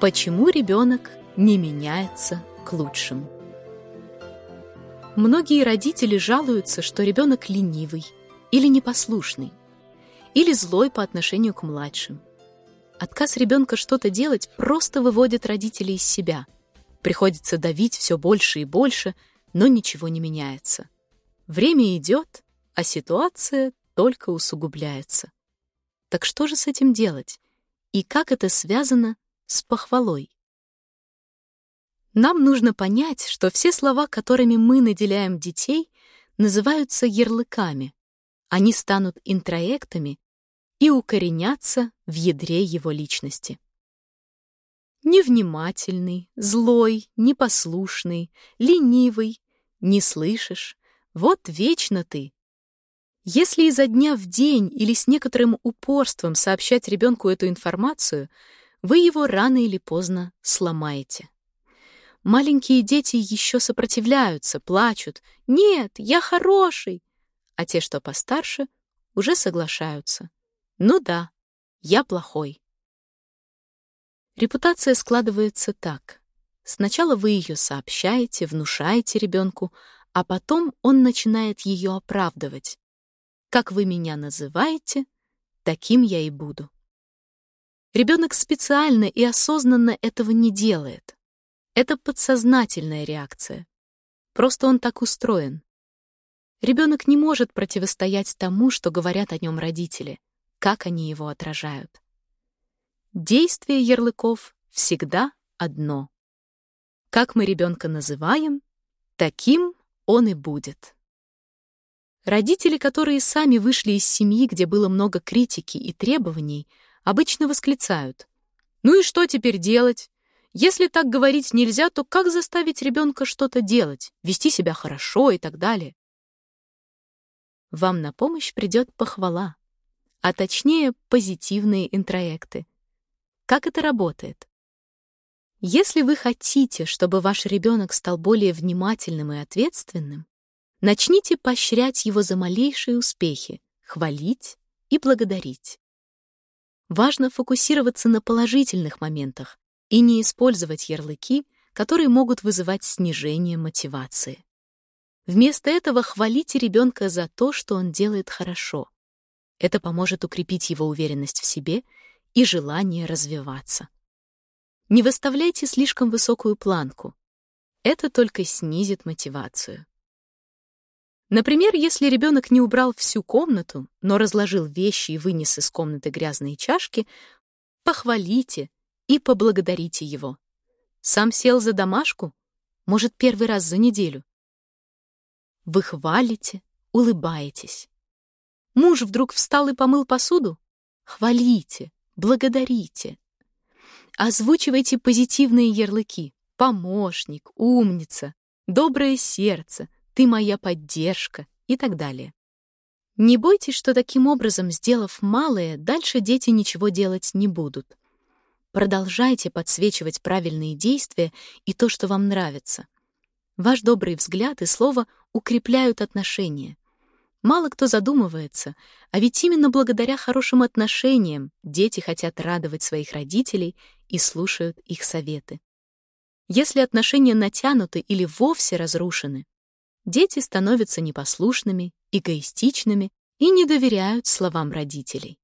Почему ребенок не меняется к лучшему? Многие родители жалуются, что ребенок ленивый или непослушный, или злой по отношению к младшим. Отказ ребенка что-то делать просто выводит родителей из себя. Приходится давить все больше и больше, но ничего не меняется. Время идет, а ситуация только усугубляется. Так что же с этим делать? И как это связано с похвалой. Нам нужно понять, что все слова, которыми мы наделяем детей, называются ярлыками. Они станут интроектами и укоренятся в ядре его личности. Невнимательный, злой, непослушный, ленивый, не слышишь, вот вечно ты. Если изо дня в день или с некоторым упорством сообщать ребенку эту информацию — вы его рано или поздно сломаете. Маленькие дети еще сопротивляются, плачут. «Нет, я хороший!» А те, что постарше, уже соглашаются. «Ну да, я плохой». Репутация складывается так. Сначала вы ее сообщаете, внушаете ребенку, а потом он начинает ее оправдывать. Как вы меня называете, таким я и буду. Ребенок специально и осознанно этого не делает. Это подсознательная реакция. Просто он так устроен. Ребенок не может противостоять тому, что говорят о нем родители, как они его отражают. Действие ярлыков всегда одно. Как мы ребенка называем, таким он и будет. Родители, которые сами вышли из семьи, где было много критики и требований, обычно восклицают. «Ну и что теперь делать? Если так говорить нельзя, то как заставить ребенка что-то делать, вести себя хорошо и так далее?» Вам на помощь придет похвала, а точнее позитивные интроекты. Как это работает? Если вы хотите, чтобы ваш ребенок стал более внимательным и ответственным, начните поощрять его за малейшие успехи, хвалить и благодарить. Важно фокусироваться на положительных моментах и не использовать ярлыки, которые могут вызывать снижение мотивации. Вместо этого хвалите ребенка за то, что он делает хорошо. Это поможет укрепить его уверенность в себе и желание развиваться. Не выставляйте слишком высокую планку. Это только снизит мотивацию. Например, если ребенок не убрал всю комнату, но разложил вещи и вынес из комнаты грязные чашки, похвалите и поблагодарите его. Сам сел за домашку, может, первый раз за неделю. Вы хвалите, улыбаетесь. Муж вдруг встал и помыл посуду? Хвалите, благодарите. Озвучивайте позитивные ярлыки. Помощник, умница, доброе сердце — ты моя поддержка и так далее. Не бойтесь, что таким образом, сделав малое, дальше дети ничего делать не будут. Продолжайте подсвечивать правильные действия и то, что вам нравится. Ваш добрый взгляд и слово укрепляют отношения. Мало кто задумывается, а ведь именно благодаря хорошим отношениям дети хотят радовать своих родителей и слушают их советы. Если отношения натянуты или вовсе разрушены, дети становятся непослушными, эгоистичными и не доверяют словам родителей.